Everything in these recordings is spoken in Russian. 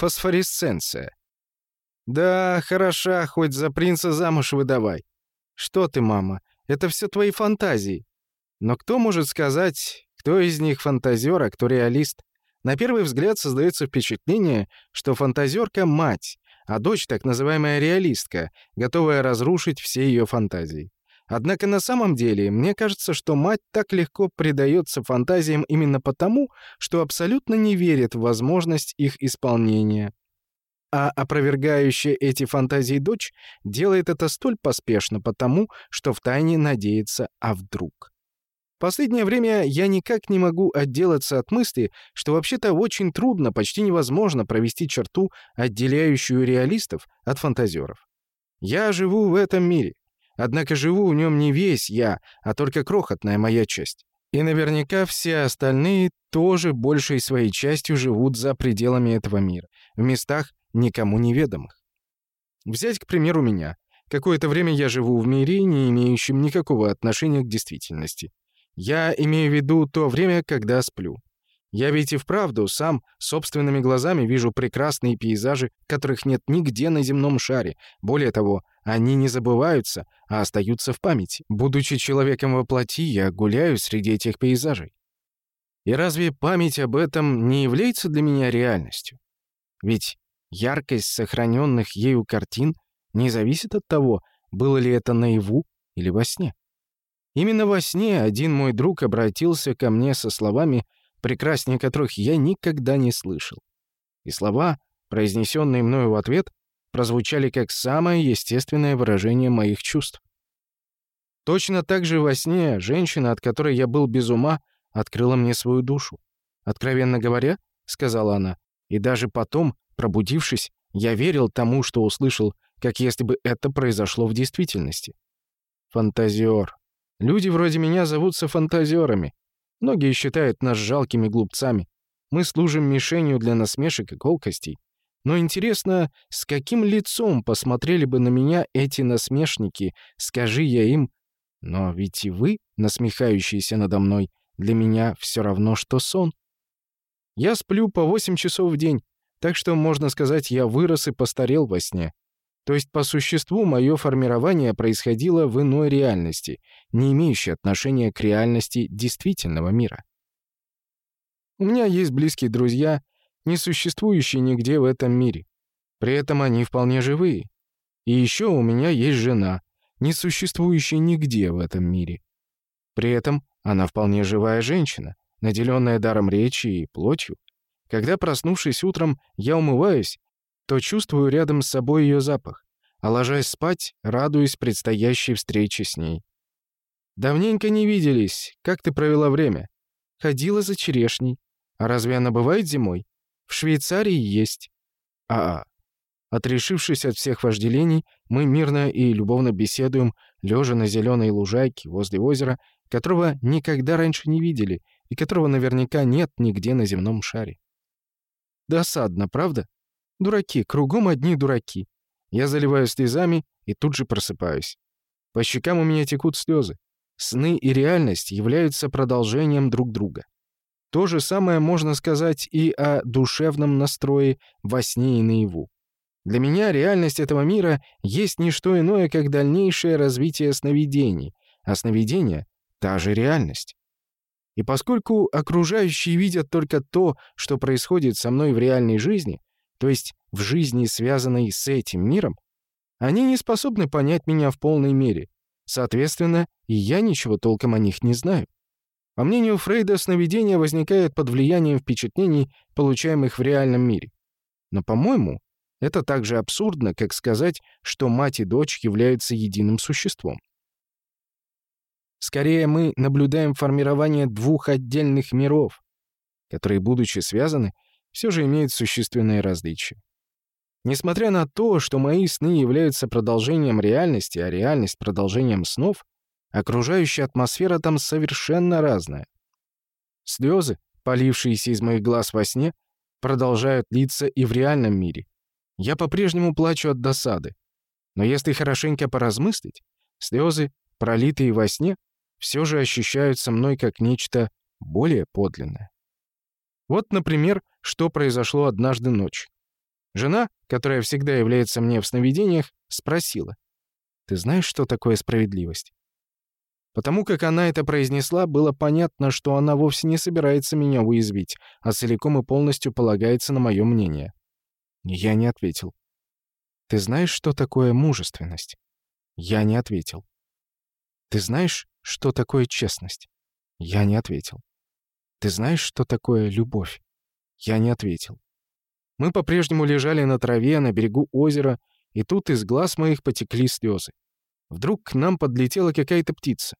фосфоресценция. Да, хороша, хоть за принца замуж выдавай. Что ты, мама, это все твои фантазии. Но кто может сказать, кто из них фантазер, а кто реалист? На первый взгляд создается впечатление, что фантазерка — мать, а дочь — так называемая реалистка, готовая разрушить все ее фантазии. Однако на самом деле, мне кажется, что мать так легко предается фантазиям именно потому, что абсолютно не верит в возможность их исполнения. А опровергающая эти фантазии дочь делает это столь поспешно потому, что втайне надеется «а вдруг?». Последнее время я никак не могу отделаться от мысли, что вообще-то очень трудно, почти невозможно провести черту, отделяющую реалистов от фантазеров. Я живу в этом мире. Однако живу в нем не весь я, а только крохотная моя часть. И наверняка все остальные тоже большей своей частью живут за пределами этого мира, в местах никому неведомых. Взять, к примеру, меня. Какое-то время я живу в мире, не имеющем никакого отношения к действительности. Я имею в виду то время, когда сплю. Я ведь и вправду сам собственными глазами вижу прекрасные пейзажи, которых нет нигде на земном шаре. Более того, они не забываются, а остаются в памяти. Будучи человеком во плоти, я гуляю среди этих пейзажей. И разве память об этом не является для меня реальностью? Ведь яркость сохраненных ею картин не зависит от того, было ли это наяву или во сне. Именно во сне один мой друг обратился ко мне со словами прекраснее которых я никогда не слышал. И слова, произнесенные мною в ответ, прозвучали как самое естественное выражение моих чувств. Точно так же во сне женщина, от которой я был без ума, открыла мне свою душу. «Откровенно говоря», — сказала она, и даже потом, пробудившись, я верил тому, что услышал, как если бы это произошло в действительности. Фантазер. Люди вроде меня зовутся фантазерами, Многие считают нас жалкими глупцами. Мы служим мишенью для насмешек и колкостей. Но интересно, с каким лицом посмотрели бы на меня эти насмешники, скажи я им, но ведь и вы, насмехающиеся надо мной, для меня все равно, что сон. Я сплю по 8 часов в день, так что, можно сказать, я вырос и постарел во сне. То есть, по существу, мое формирование происходило в иной реальности, не имеющей отношения к реальности действительного мира. У меня есть близкие друзья, не существующие нигде в этом мире. При этом они вполне живые. И еще у меня есть жена, не существующая нигде в этом мире. При этом она вполне живая женщина, наделенная даром речи и плотью. Когда, проснувшись утром, я умываюсь, то чувствую рядом с собой ее запах, а ложась спать, радуюсь предстоящей встрече с ней. «Давненько не виделись. Как ты провела время?» «Ходила за черешней. А разве она бывает зимой?» «В Швейцарии есть». «А-а». Отрешившись от всех вожделений, мы мирно и любовно беседуем, лежа на зеленой лужайке возле озера, которого никогда раньше не видели и которого наверняка нет нигде на земном шаре. Досадно, правда? Дураки, кругом одни дураки. Я заливаю слезами и тут же просыпаюсь. По щекам у меня текут слезы. Сны и реальность являются продолжением друг друга. То же самое можно сказать и о душевном настрое во сне и наяву. Для меня реальность этого мира есть не что иное, как дальнейшее развитие сновидений, а сновидение — та же реальность. И поскольку окружающие видят только то, что происходит со мной в реальной жизни, то есть в жизни, связанной с этим миром, они не способны понять меня в полной мере. Соответственно, и я ничего толком о них не знаю. По мнению Фрейда, сновидение возникает под влиянием впечатлений, получаемых в реальном мире. Но, по-моему, это так же абсурдно, как сказать, что мать и дочь являются единым существом. Скорее, мы наблюдаем формирование двух отдельных миров, которые, будучи связаны, все же имеет существенные различия. Несмотря на то, что мои сны являются продолжением реальности, а реальность — продолжением снов, окружающая атмосфера там совершенно разная. Слезы, полившиеся из моих глаз во сне, продолжают литься и в реальном мире. Я по-прежнему плачу от досады. Но если хорошенько поразмыслить, слезы, пролитые во сне, все же ощущаются мной как нечто более подлинное. Вот, например, что произошло однажды ночью. Жена, которая всегда является мне в сновидениях, спросила. «Ты знаешь, что такое справедливость?» Потому как она это произнесла, было понятно, что она вовсе не собирается меня уязвить, а целиком и полностью полагается на мое мнение. Я не ответил. «Ты знаешь, что такое мужественность?» Я не ответил. «Ты знаешь, что такое честность?» Я не ответил. «Ты знаешь, что такое любовь?» Я не ответил. Мы по-прежнему лежали на траве на берегу озера, и тут из глаз моих потекли слезы. Вдруг к нам подлетела какая-то птица.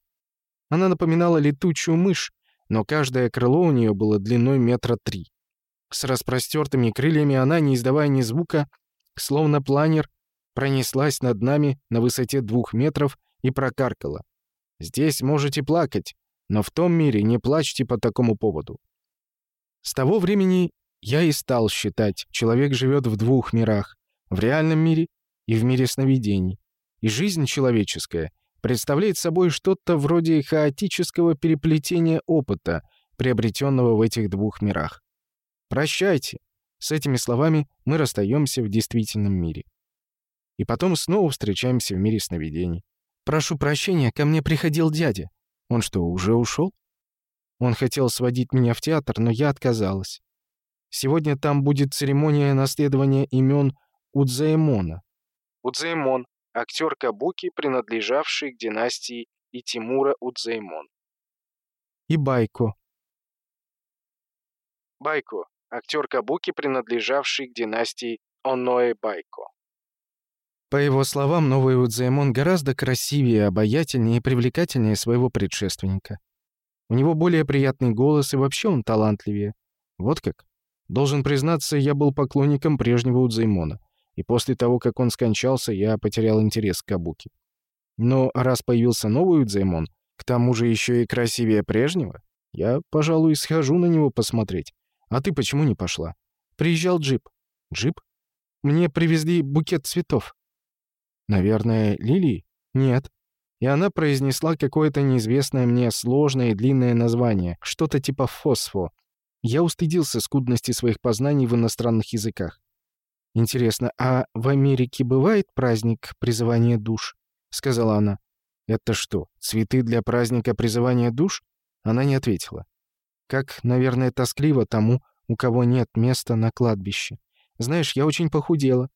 Она напоминала летучую мышь, но каждое крыло у нее было длиной метра три. С распростертыми крыльями она, не издавая ни звука, словно планер, пронеслась над нами на высоте двух метров и прокаркала. «Здесь можете плакать, но в том мире не плачьте по такому поводу». С того времени я и стал считать, человек живет в двух мирах — в реальном мире и в мире сновидений. И жизнь человеческая представляет собой что-то вроде хаотического переплетения опыта, приобретенного в этих двух мирах. «Прощайте!» С этими словами мы расстаемся в действительном мире. И потом снова встречаемся в мире сновидений. «Прошу прощения, ко мне приходил дядя. Он что, уже ушел?» Он хотел сводить меня в театр, но я отказалась. Сегодня там будет церемония наследования имен Удзаэмона. Удзаэмон актер Кабуки, принадлежавший к династии Итимура Удзаймон. И Байко. Байко — актер Кабуки, принадлежавший к династии Оноэ Байко. По его словам, новый Удзаймон гораздо красивее, обаятельнее и привлекательнее своего предшественника. У него более приятный голос, и вообще он талантливее. Вот как. Должен признаться, я был поклонником прежнего Удзаймона и после того, как он скончался, я потерял интерес к Кабуки. Но раз появился новый Удзаймон, к тому же еще и красивее прежнего, я, пожалуй, схожу на него посмотреть. А ты почему не пошла? Приезжал джип. Джип? Мне привезли букет цветов. Наверное, лилии? Нет. И она произнесла какое-то неизвестное мне сложное и длинное название, что-то типа фосфо. Я устыдился скудности своих познаний в иностранных языках. «Интересно, а в Америке бывает праздник призывания душ?» — сказала она. «Это что, цветы для праздника призывания душ?» Она не ответила. Как, наверное, тоскливо тому, у кого нет места на кладбище. Знаешь, я очень похудела.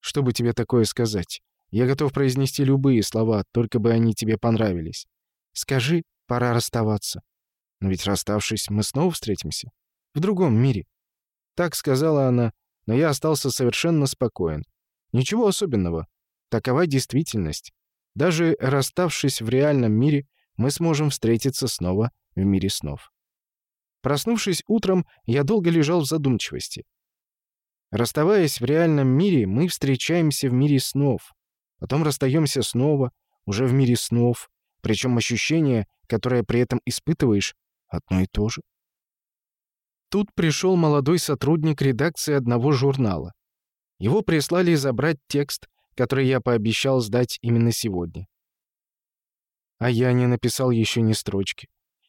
Что бы тебе такое сказать? Я готов произнести любые слова, только бы они тебе понравились. Скажи, пора расставаться. Но ведь расставшись, мы снова встретимся. В другом мире. Так сказала она, но я остался совершенно спокоен. Ничего особенного. Такова действительность. Даже расставшись в реальном мире, мы сможем встретиться снова в мире снов. Проснувшись утром, я долго лежал в задумчивости. Расставаясь в реальном мире, мы встречаемся в мире снов. Потом расстаемся снова, уже в мире снов. Причем ощущение, которое при этом испытываешь, одно и то же. Тут пришел молодой сотрудник редакции одного журнала. Его прислали забрать текст, который я пообещал сдать именно сегодня. А я не написал еще ни строчки.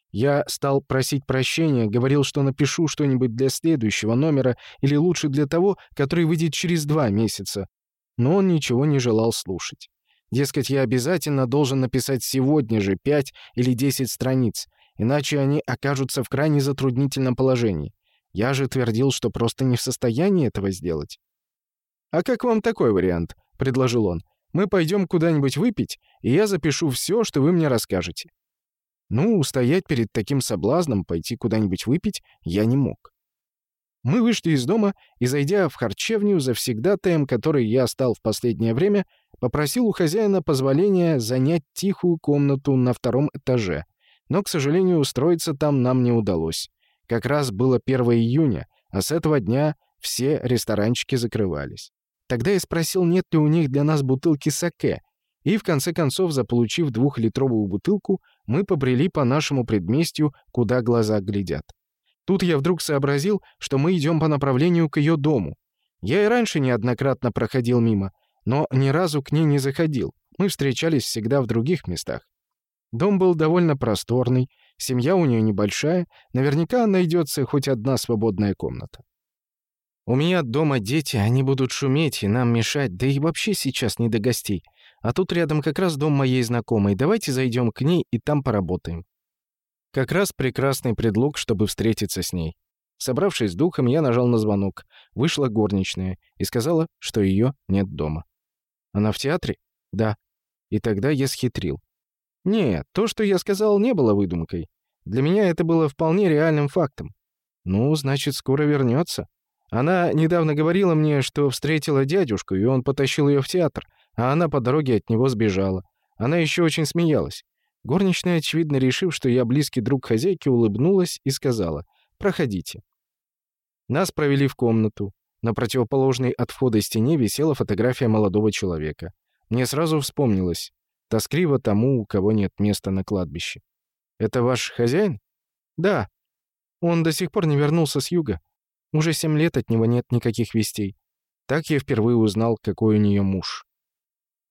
Я стал просить прощения, говорил, что напишу что-нибудь для следующего номера или лучше для того, который выйдет через два месяца. Но он ничего не желал слушать. Дескать, я обязательно должен написать сегодня же пять или десять страниц, иначе они окажутся в крайне затруднительном положении. Я же твердил, что просто не в состоянии этого сделать. «А как вам такой вариант?» — предложил он. «Мы пойдем куда-нибудь выпить, и я запишу все, что вы мне расскажете». Ну, стоять перед таким соблазном пойти куда-нибудь выпить я не мог. Мы вышли из дома и, зайдя в харчевню, завсегдатаем, который я стал в последнее время, попросил у хозяина позволения занять тихую комнату на втором этаже — но, к сожалению, устроиться там нам не удалось. Как раз было 1 июня, а с этого дня все ресторанчики закрывались. Тогда я спросил, нет ли у них для нас бутылки саке, и в конце концов, заполучив двухлитровую бутылку, мы побрели по нашему предместью, куда глаза глядят. Тут я вдруг сообразил, что мы идем по направлению к ее дому. Я и раньше неоднократно проходил мимо, но ни разу к ней не заходил. Мы встречались всегда в других местах. Дом был довольно просторный, семья у нее небольшая, наверняка найдется хоть одна свободная комната. У меня дома дети, они будут шуметь и нам мешать, да и вообще сейчас не до гостей. А тут рядом как раз дом моей знакомой. Давайте зайдем к ней и там поработаем. Как раз прекрасный предлог, чтобы встретиться с ней. Собравшись с духом, я нажал на звонок. Вышла горничная и сказала, что ее нет дома. Она в театре? Да. И тогда я схитрил. Нет, то, что я сказал, не было выдумкой. Для меня это было вполне реальным фактом. Ну, значит, скоро вернется. Она недавно говорила мне, что встретила дядюшку, и он потащил ее в театр, а она по дороге от него сбежала. Она еще очень смеялась. Горничная, очевидно, решив, что я близкий друг хозяйки, улыбнулась и сказала «Проходите». Нас провели в комнату. На противоположной от входа стене висела фотография молодого человека. Мне сразу вспомнилось. Тоскливо тому, у кого нет места на кладбище. «Это ваш хозяин?» «Да. Он до сих пор не вернулся с юга. Уже семь лет от него нет никаких вестей. Так я впервые узнал, какой у нее муж.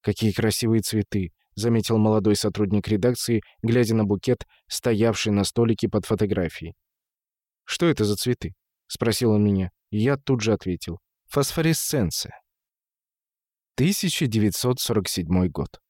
«Какие красивые цветы», — заметил молодой сотрудник редакции, глядя на букет, стоявший на столике под фотографией. «Что это за цветы?» — спросил он меня. Я тут же ответил. «Фосфоресценция». 1947 год.